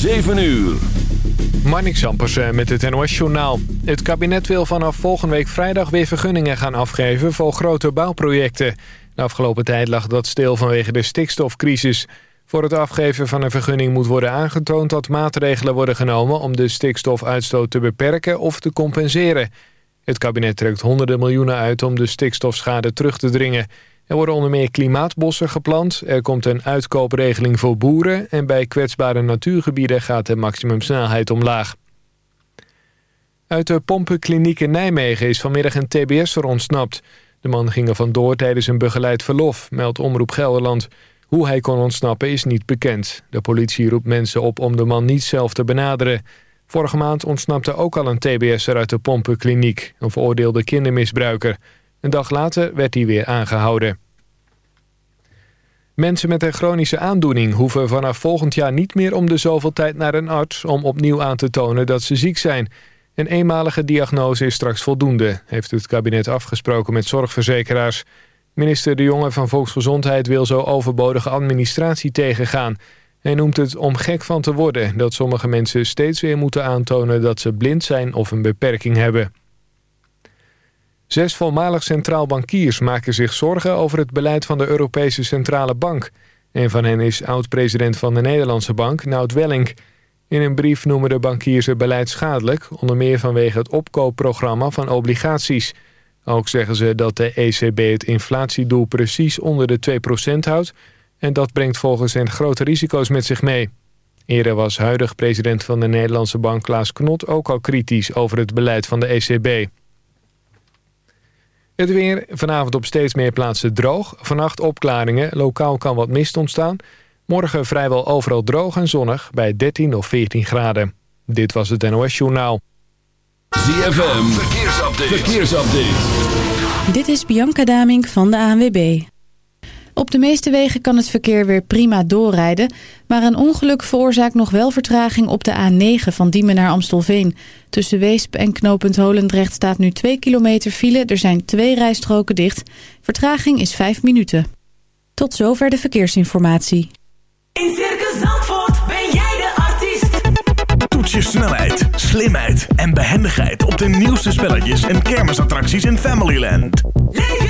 7 uur. Marnik Zampersen met het NOS Journaal. Het kabinet wil vanaf volgende week vrijdag weer vergunningen gaan afgeven voor grote bouwprojecten. De afgelopen tijd lag dat stil vanwege de stikstofcrisis. Voor het afgeven van een vergunning moet worden aangetoond dat maatregelen worden genomen om de stikstofuitstoot te beperken of te compenseren. Het kabinet trekt honderden miljoenen uit om de stikstofschade terug te dringen. Er worden onder meer klimaatbossen geplant, er komt een uitkoopregeling voor boeren... en bij kwetsbare natuurgebieden gaat de maximumsnelheid omlaag. Uit de pompenkliniek in Nijmegen is vanmiddag een tbs'er ontsnapt. De man ging er vandoor tijdens een begeleid verlof, meldt Omroep Gelderland. Hoe hij kon ontsnappen is niet bekend. De politie roept mensen op om de man niet zelf te benaderen. Vorige maand ontsnapte ook al een tbs'er uit de pompenkliniek... een veroordeelde kindermisbruiker... Een dag later werd hij weer aangehouden. Mensen met een chronische aandoening hoeven vanaf volgend jaar niet meer om de zoveel tijd naar een arts om opnieuw aan te tonen dat ze ziek zijn. Een eenmalige diagnose is straks voldoende, heeft het kabinet afgesproken met zorgverzekeraars. Minister De Jonge van Volksgezondheid wil zo overbodige administratie tegengaan. Hij noemt het om gek van te worden dat sommige mensen steeds weer moeten aantonen dat ze blind zijn of een beperking hebben. Zes voormalig centraal bankiers maken zich zorgen over het beleid van de Europese Centrale Bank. Een van hen is oud-president van de Nederlandse Bank, Nout Welling. In een brief noemen de bankiers het beleid schadelijk... onder meer vanwege het opkoopprogramma van obligaties. Ook zeggen ze dat de ECB het inflatiedoel precies onder de 2% houdt... en dat brengt volgens hen grote risico's met zich mee. Eerder was huidig president van de Nederlandse Bank Klaas Knot ook al kritisch over het beleid van de ECB. Het weer, vanavond op steeds meer plaatsen droog. Vannacht opklaringen, lokaal kan wat mist ontstaan. Morgen vrijwel overal droog en zonnig bij 13 of 14 graden. Dit was het NOS Journaal. ZFM, verkeersupdate. verkeersupdate. Dit is Bianca Damink van de ANWB. Op de meeste wegen kan het verkeer weer prima doorrijden... maar een ongeluk veroorzaakt nog wel vertraging op de A9 van Diemen naar Amstelveen. Tussen Weesp en knooppunt Holendrecht staat nu 2 kilometer file. Er zijn twee rijstroken dicht. Vertraging is 5 minuten. Tot zover de verkeersinformatie. In Circus Zandvoort ben jij de artiest. Toets je snelheid, slimheid en behendigheid... op de nieuwste spelletjes en kermisattracties in Familyland. Leef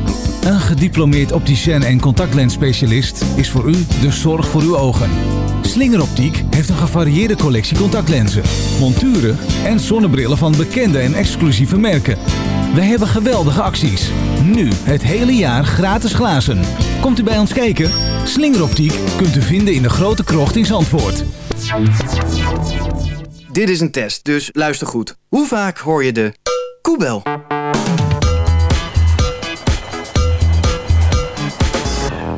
Een gediplomeerd opticien en contactlensspecialist is voor u de zorg voor uw ogen. Slingeroptiek heeft een gevarieerde collectie contactlenzen, monturen en zonnebrillen van bekende en exclusieve merken. We hebben geweldige acties. Nu het hele jaar gratis glazen. Komt u bij ons kijken? Slingeroptiek kunt u vinden in de grote krocht in Zandvoort. Dit is een test, dus luister goed. Hoe vaak hoor je de koebel?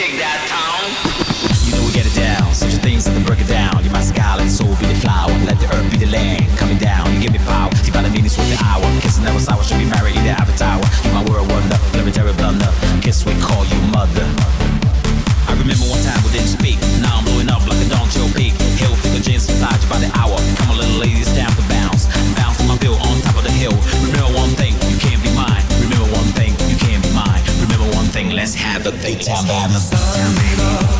shake that town. You know we get it down, such a things that can break it down. You're sky, let soul be the flower, let the earth be the land. Coming down, you give me power, divine meanings with the hour. Kissing never sour, should be married in the avatar. You my world, wonder, legendary blunder. Kiss we call you Big Town Bama.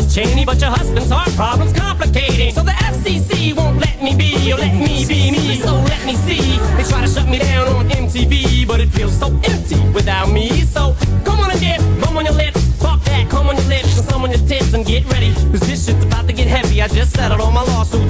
Diamond Cheney, but your husband's heart problem's complicating. So the FCC won't let me be, or let me be me, so let me see. They try to shut me down on MTV, but it feels so empty without me. So come on and dip, bum on your lips, pop that, come on your lips, and some on your tits, and get ready. Cause this shit's about to get heavy. I just settled on my lawsuit.